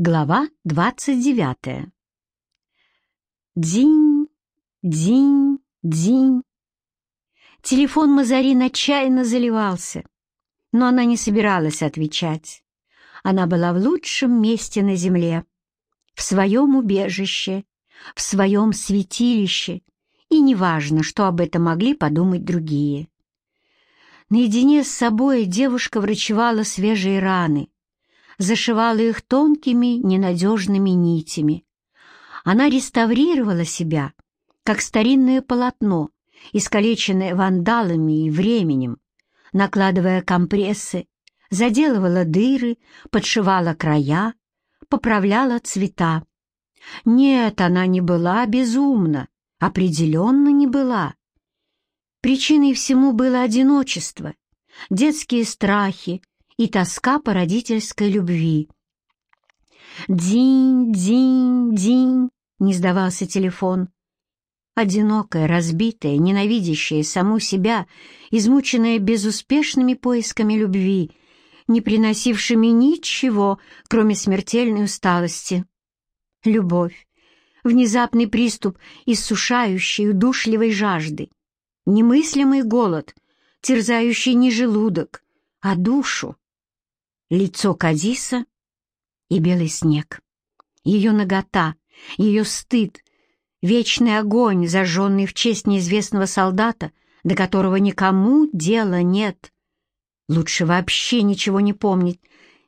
Глава двадцать девятая. Динь, динь, динь. Телефон Мазарин отчаянно заливался, но она не собиралась отвечать. Она была в лучшем месте на земле, в своем убежище, в своем святилище, и неважно, что об этом могли подумать другие. Наедине с собой девушка врачевала свежие раны, зашивала их тонкими, ненадежными нитями. Она реставрировала себя, как старинное полотно, искалеченное вандалами и временем, накладывая компрессы, заделывала дыры, подшивала края, поправляла цвета. Нет, она не была безумна, определенно не была. Причиной всему было одиночество, детские страхи и тоска по родительской любви. «Динь, динь, динь!» — не сдавался телефон. Одинокая, разбитая, ненавидящая саму себя, измученная безуспешными поисками любви, не приносившими ничего, кроме смертельной усталости. Любовь, внезапный приступ иссушающей, удушливой жажды, немыслимый голод, терзающий не желудок, а душу. Лицо Кадиса и белый снег, ее нагота, ее стыд, вечный огонь, зажженный в честь неизвестного солдата, до которого никому дела нет. Лучше вообще ничего не помнить,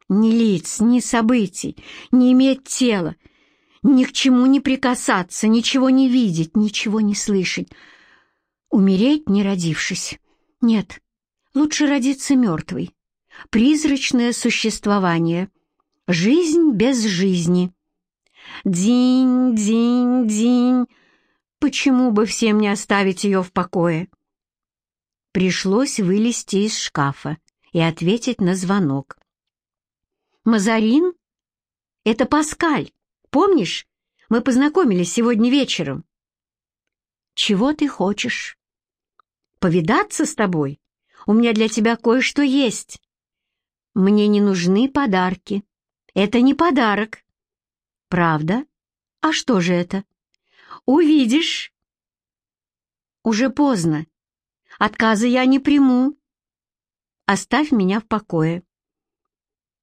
ни лиц, ни событий, не иметь тела, ни к чему не прикасаться, ничего не видеть, ничего не слышать, Умереть, не родившись? Нет, лучше родиться мертвой. Призрачное существование. Жизнь без жизни. Динь, динь, динь. Почему бы всем не оставить ее в покое? Пришлось вылезти из шкафа и ответить на звонок. «Мазарин? Это Паскаль. Помнишь? Мы познакомились сегодня вечером». «Чего ты хочешь?» повидаться с тобой. У меня для тебя кое-что есть. Мне не нужны подарки. Это не подарок. Правда? А что же это? Увидишь. Уже поздно. Отказа я не приму. Оставь меня в покое.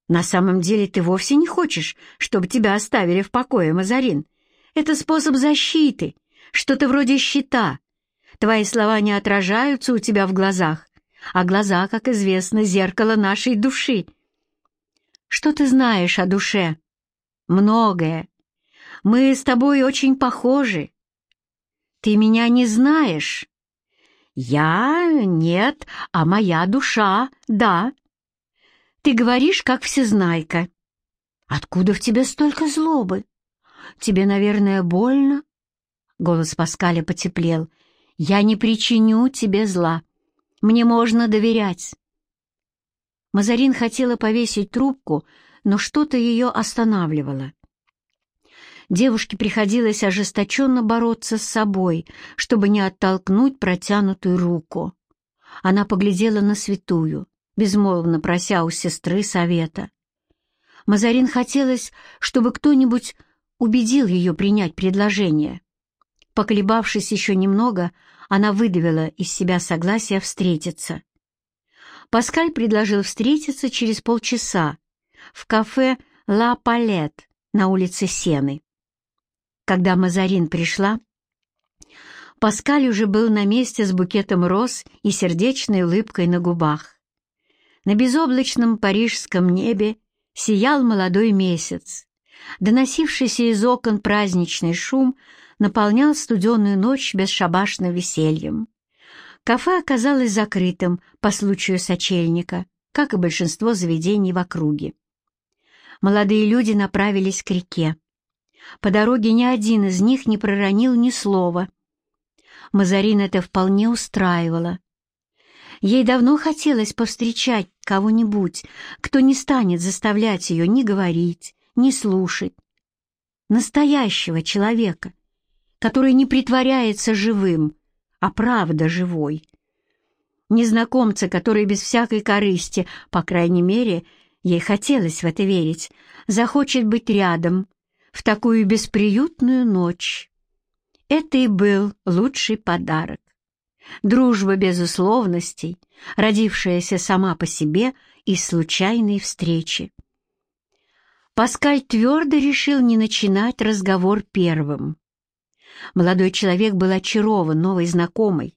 На самом деле ты вовсе не хочешь, чтобы тебя оставили в покое, Мазарин. Это способ защиты, что-то вроде щита, Твои слова не отражаются у тебя в глазах, а глаза, как известно, зеркало нашей души. Что ты знаешь о душе? Многое. Мы с тобой очень похожи. Ты меня не знаешь. Я — нет, а моя душа — да. Ты говоришь, как всезнайка. Откуда в тебе столько злобы? Тебе, наверное, больно? Голос Паскаля потеплел. Я не причиню тебе зла. Мне можно доверять». Мазарин хотела повесить трубку, но что-то ее останавливало. Девушке приходилось ожесточенно бороться с собой, чтобы не оттолкнуть протянутую руку. Она поглядела на святую, безмолвно прося у сестры совета. Мазарин хотелось, чтобы кто-нибудь убедил ее принять предложение. Поколебавшись еще немного, она выдавила из себя согласие встретиться. Паскаль предложил встретиться через полчаса в кафе «Ла Палет» на улице Сены. Когда Мазарин пришла, Паскаль уже был на месте с букетом роз и сердечной улыбкой на губах. На безоблачном парижском небе сиял молодой месяц. Доносившийся из окон праздничный шум наполнял студеную ночь бесшабашным весельем. Кафе оказалось закрытым по случаю сочельника, как и большинство заведений в округе. Молодые люди направились к реке. По дороге ни один из них не проронил ни слова. Мазарин это вполне устраивало. Ей давно хотелось повстречать кого-нибудь, кто не станет заставлять ее ни говорить, ни слушать. Настоящего человека, который не притворяется живым, а правда живой. Незнакомца, который без всякой корысти, по крайней мере, Ей хотелось в это верить, захочет быть рядом в такую бесприютную ночь. Это и был лучший подарок. Дружба без условностей, родившаяся сама по себе из случайной встречи. Паскаль твердо решил не начинать разговор первым. Молодой человек был очарован новой знакомой,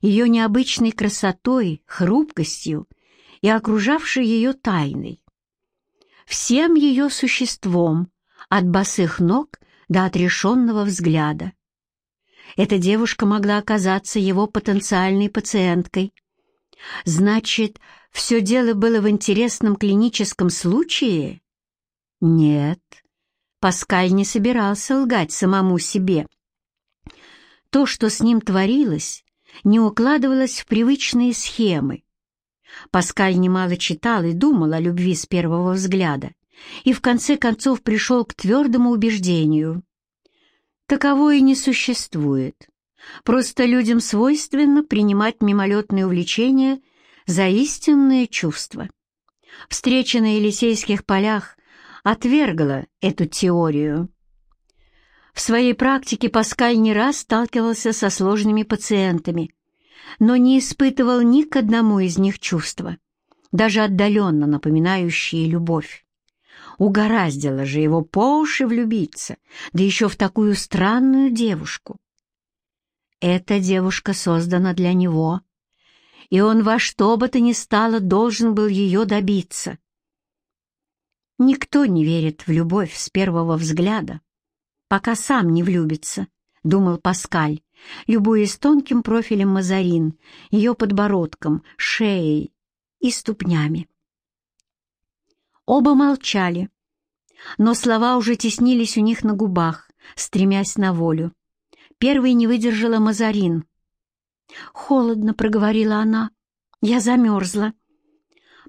ее необычной красотой, хрупкостью и окружавшей ее тайной. Всем ее существом, от босых ног до отрешенного взгляда. Эта девушка могла оказаться его потенциальной пациенткой. Значит, все дело было в интересном клиническом случае? Нет, Паскаль не собирался лгать самому себе. То, что с ним творилось, не укладывалось в привычные схемы. Паскаль немало читал и думал о любви с первого взгляда, и в конце концов пришел к твердому убеждению. Таковое не существует. Просто людям свойственно принимать мимолетные увлечения за истинные чувства. Встреча на Елисейских полях отвергла эту теорию. В своей практике Паскаль не раз сталкивался со сложными пациентами, но не испытывал ни к одному из них чувства, даже отдаленно напоминающие любовь. Угораздило же его по уши влюбиться, да еще в такую странную девушку. Эта девушка создана для него, и он во что бы то ни стало должен был ее добиться. Никто не верит в любовь с первого взгляда, пока сам не влюбится, — думал Паскаль, любуясь тонким профилем Мазарин, ее подбородком, шеей и ступнями. Оба молчали, но слова уже теснились у них на губах, стремясь на волю. Первой не выдержала Мазарин. «Холодно», — проговорила она, — «я замерзла».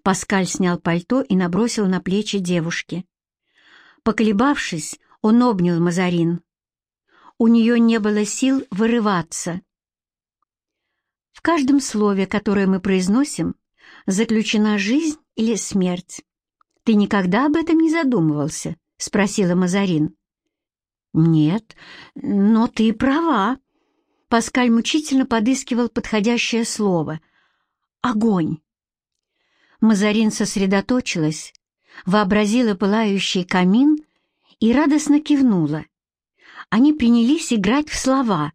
Паскаль снял пальто и набросил на плечи девушки. Поколебавшись, он обнял Мазарин. У нее не было сил вырываться. В каждом слове, которое мы произносим, заключена жизнь или смерть. Ты никогда об этом не задумывался? — спросила Мазарин. «Нет, но ты права». Паскаль мучительно подыскивал подходящее слово. «Огонь». Мазарин сосредоточилась, вообразила пылающий камин и радостно кивнула. Они принялись играть в слова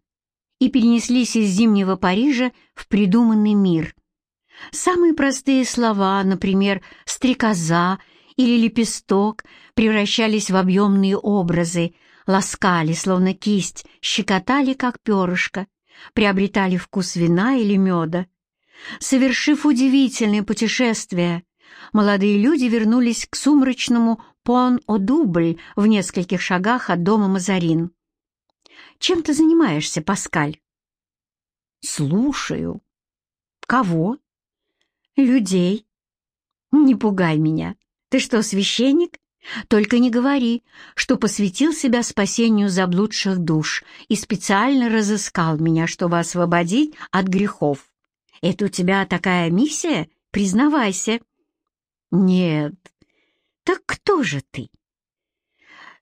и перенеслись из зимнего Парижа в придуманный мир. Самые простые слова, например, «стрекоза» или «лепесток», превращались в объемные образы, ласкали, словно кисть, щекотали, как перышко, приобретали вкус вина или меда. Совершив удивительное путешествие, молодые люди вернулись к сумрачному Пон-о-Дубль в нескольких шагах от дома Мазарин. «Чем ты занимаешься, Паскаль?» «Слушаю». «Кого?» «Людей». «Не пугай меня. Ты что, священник? Только не говори, что посвятил себя спасению заблудших душ и специально разыскал меня, чтобы освободить от грехов. Это у тебя такая миссия? Признавайся. Нет. Так кто же ты?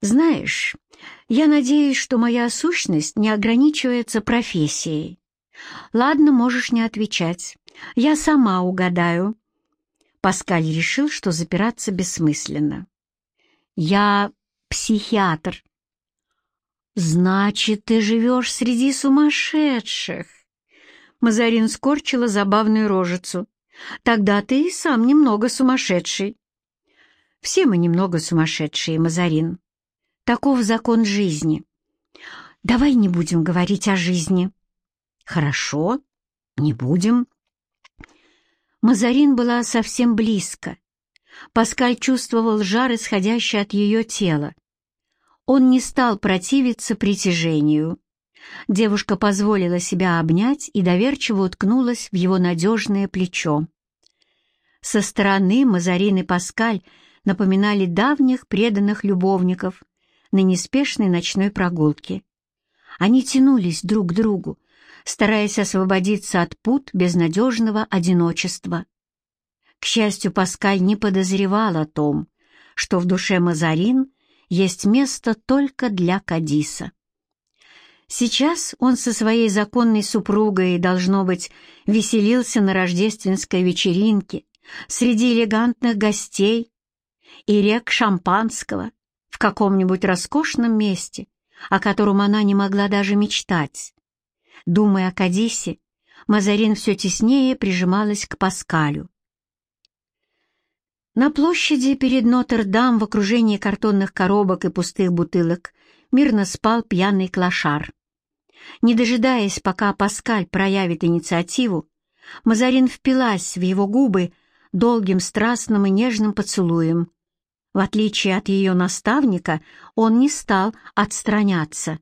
Знаешь, я надеюсь, что моя сущность не ограничивается профессией. Ладно, можешь не отвечать. Я сама угадаю. Паскаль решил, что запираться бессмысленно. Я психиатр. Значит, ты живешь среди сумасшедших. Мазарин скорчила забавную рожицу. «Тогда ты и сам немного сумасшедший». «Все мы немного сумасшедшие, Мазарин. Таков закон жизни. Давай не будем говорить о жизни». «Хорошо, не будем». Мазарин была совсем близко. Паскаль чувствовал жар, исходящий от ее тела. Он не стал противиться притяжению. Девушка позволила себя обнять и доверчиво уткнулась в его надежное плечо. Со стороны Мазарин и Паскаль напоминали давних преданных любовников на неспешной ночной прогулке. Они тянулись друг к другу, стараясь освободиться от пут безнадежного одиночества. К счастью, Паскаль не подозревал о том, что в душе Мазарин есть место только для Кадиса. Сейчас он со своей законной супругой, должно быть, веселился на рождественской вечеринке среди элегантных гостей и рек шампанского в каком-нибудь роскошном месте, о котором она не могла даже мечтать. Думая о Кадисе, Мазарин все теснее прижималась к Паскалю. На площади перед Нотр-Дам в окружении картонных коробок и пустых бутылок мирно спал пьяный клошар. Не дожидаясь, пока Паскаль проявит инициативу, Мазарин впилась в его губы долгим страстным и нежным поцелуем. В отличие от ее наставника, он не стал отстраняться.